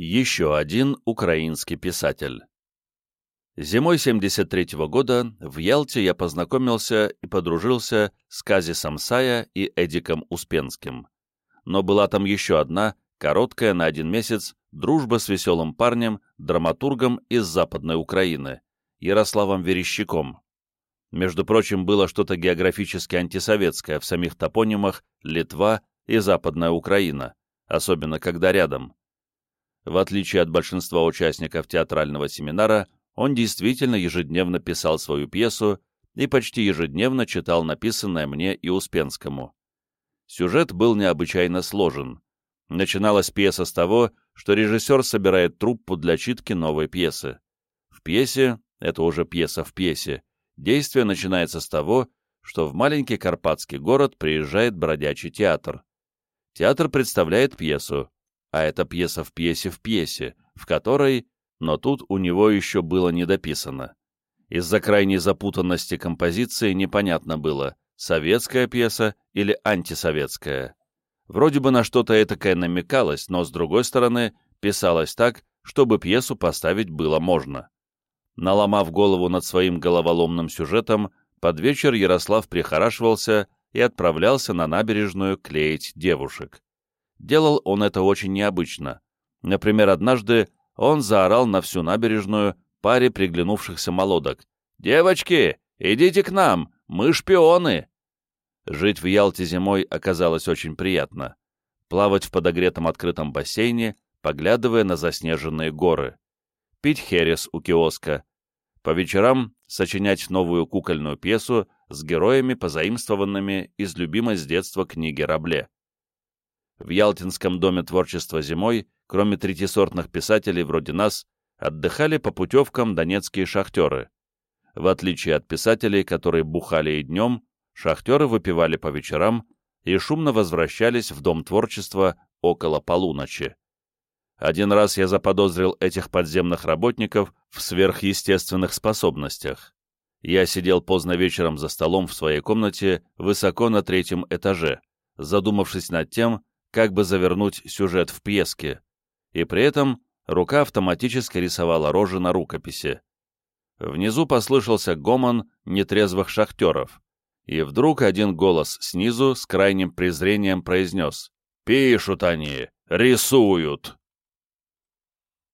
Еще один украинский писатель. Зимой 73 -го года в Ялте я познакомился и подружился с Кази Самсая и Эдиком Успенским. Но была там еще одна, короткая на один месяц, дружба с веселым парнем, драматургом из Западной Украины, Ярославом Верещаком. Между прочим, было что-то географически антисоветское в самих топонимах Литва и Западная Украина, особенно когда рядом. В отличие от большинства участников театрального семинара, он действительно ежедневно писал свою пьесу и почти ежедневно читал написанное мне и Успенскому. Сюжет был необычайно сложен. Начиналась пьеса с того, что режиссер собирает труппу для читки новой пьесы. В пьесе, это уже пьеса в пьесе, действие начинается с того, что в маленький карпатский город приезжает бродячий театр. Театр представляет пьесу, а это пьеса в пьесе в пьесе, в которой, но тут у него еще было недописано. Из-за крайней запутанности композиции непонятно было, советская пьеса или антисоветская. Вроде бы на что-то этакое намекалось, но, с другой стороны, писалось так, чтобы пьесу поставить было можно. Наломав голову над своим головоломным сюжетом, под вечер Ярослав прихорашивался и отправлялся на набережную клеить девушек. Делал он это очень необычно. Например, однажды он заорал на всю набережную паре приглянувшихся молодок. «Девочки, идите к нам, мы шпионы!» Жить в Ялте зимой оказалось очень приятно. Плавать в подогретом открытом бассейне, поглядывая на заснеженные горы. Пить херес у киоска. По вечерам сочинять новую кукольную пьесу с героями, позаимствованными из любимой с детства книги Рабле. В Ялтинском доме творчества зимой, кроме третисортных писателей вроде нас, отдыхали по путевкам донецкие шахтеры. В отличие от писателей, которые бухали и днем, шахтеры выпивали по вечерам и шумно возвращались в Дом творчества около полуночи. Один раз я заподозрил этих подземных работников в сверхъестественных способностях. Я сидел поздно вечером за столом в своей комнате, высоко на третьем этаже, задумавшись над тем, как бы завернуть сюжет в пьеске, и при этом рука автоматически рисовала рожи на рукописи. Внизу послышался гомон нетрезвых шахтеров, и вдруг один голос снизу с крайним презрением произнес «Пишут они, рисуют».